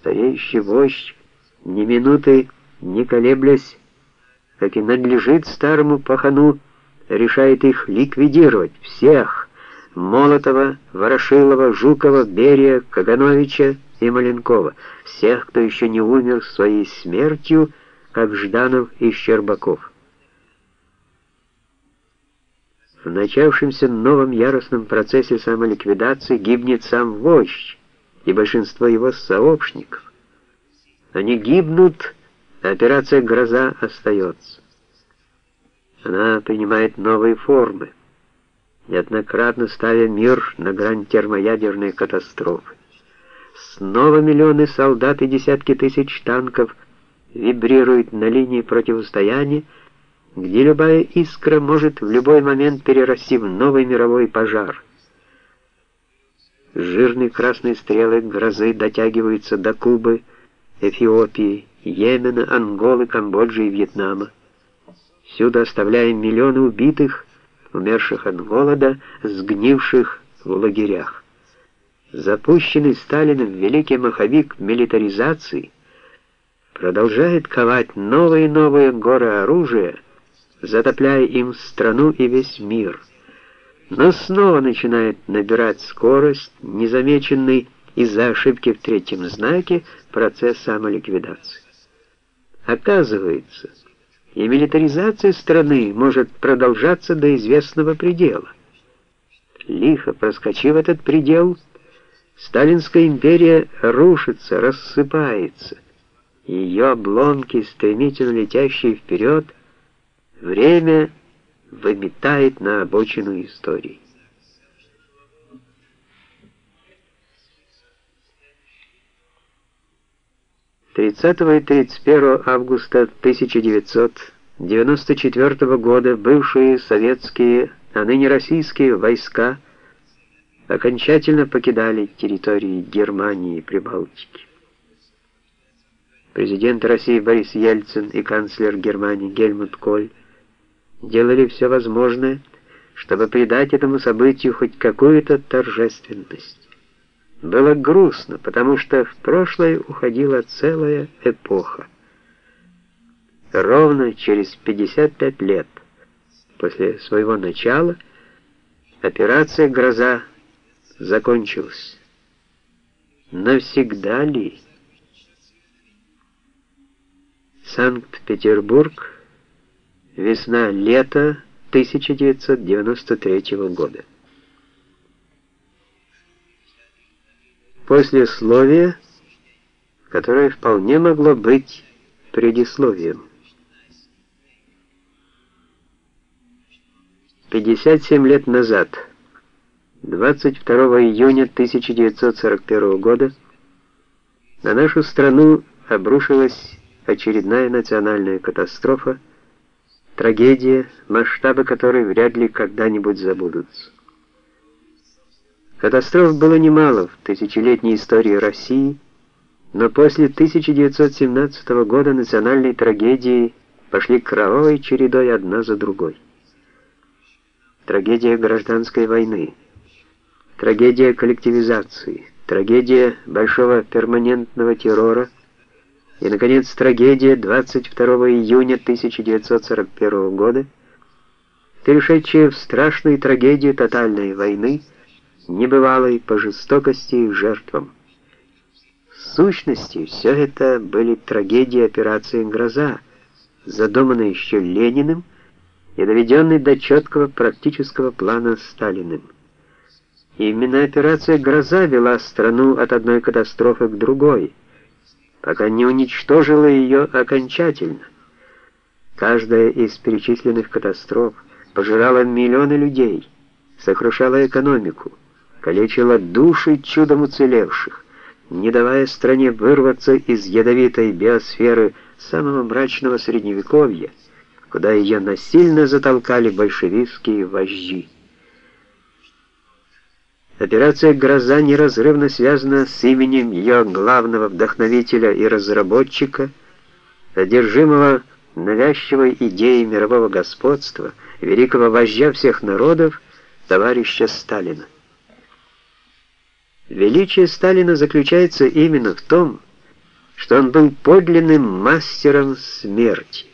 Стареющий вождь, ни минуты не колеблясь, как и надлежит старому пахану, решает их ликвидировать, всех, Молотова, Ворошилова, Жукова, Берия, Кагановича и Маленкова, всех, кто еще не умер своей смертью, как Жданов и Щербаков. В начавшемся новом яростном процессе самоликвидации гибнет сам вождь и большинство его сообщников. Они гибнут, а операция «Гроза» остается. Она принимает новые формы, неоднократно ставя мир на грань термоядерной катастрофы. Снова миллионы солдат и десятки тысяч танков вибрируют на линии противостояния, где любая искра может в любой момент перерасти в новый мировой пожар. Жирные красные стрелы грозы дотягиваются до Кубы, Эфиопии, Йемена, Анголы, Камбоджи и Вьетнама. Всюду оставляя миллионы убитых, умерших от голода, сгнивших в лагерях. Запущенный Сталиным великий маховик милитаризации продолжает ковать новые и новые горы оружия, затопляя им страну и весь мир. Но снова начинает набирать скорость, незамеченный из-за ошибки в третьем знаке процесс самоликвидации. Оказывается, и милитаризация страны может продолжаться до известного предела. Лихо проскочив этот предел, Сталинская империя рушится, рассыпается. Ее обломки, стремительно летящие вперед, время выметает на обочину истории. 30 и 31 августа 1994 года бывшие советские, а ныне российские войска окончательно покидали территории Германии и Прибалтики. Президент России Борис Ельцин и канцлер Германии Гельмут Коль делали все возможное, чтобы придать этому событию хоть какую-то торжественность. Было грустно, потому что в прошлое уходила целая эпоха. Ровно через 55 лет после своего начала операция «Гроза» закончилась. Навсегда ли? Санкт-Петербург, весна-лето 1993 года. послесловие, которое вполне могло быть предисловием. 57 лет назад, 22 июня 1941 года, на нашу страну обрушилась очередная национальная катастрофа, трагедия, масштабы которой вряд ли когда-нибудь забудутся. Катастроф было немало в тысячелетней истории России, но после 1917 года национальные трагедии пошли кровавой чередой одна за другой. Трагедия гражданской войны, трагедия коллективизации, трагедия большого перманентного террора и, наконец, трагедия 22 июня 1941 года, перешедшая в страшную трагедию тотальной войны, небывалой по жестокости и жертвам. В сущности, все это были трагедии операции «Гроза», задуманной еще Лениным и доведенной до четкого практического плана Сталиным. Именно операция «Гроза» вела страну от одной катастрофы к другой, пока не уничтожила ее окончательно. Каждая из перечисленных катастроф пожирала миллионы людей, сокрушала экономику, калечила души чудом уцелевших, не давая стране вырваться из ядовитой биосферы самого мрачного средневековья, куда ее насильно затолкали большевистские вожди. Операция «Гроза» неразрывно связана с именем ее главного вдохновителя и разработчика, одержимого навязчивой идеей мирового господства, великого вождя всех народов, товарища Сталина. Величие Сталина заключается именно в том, что он был подлинным мастером смерти.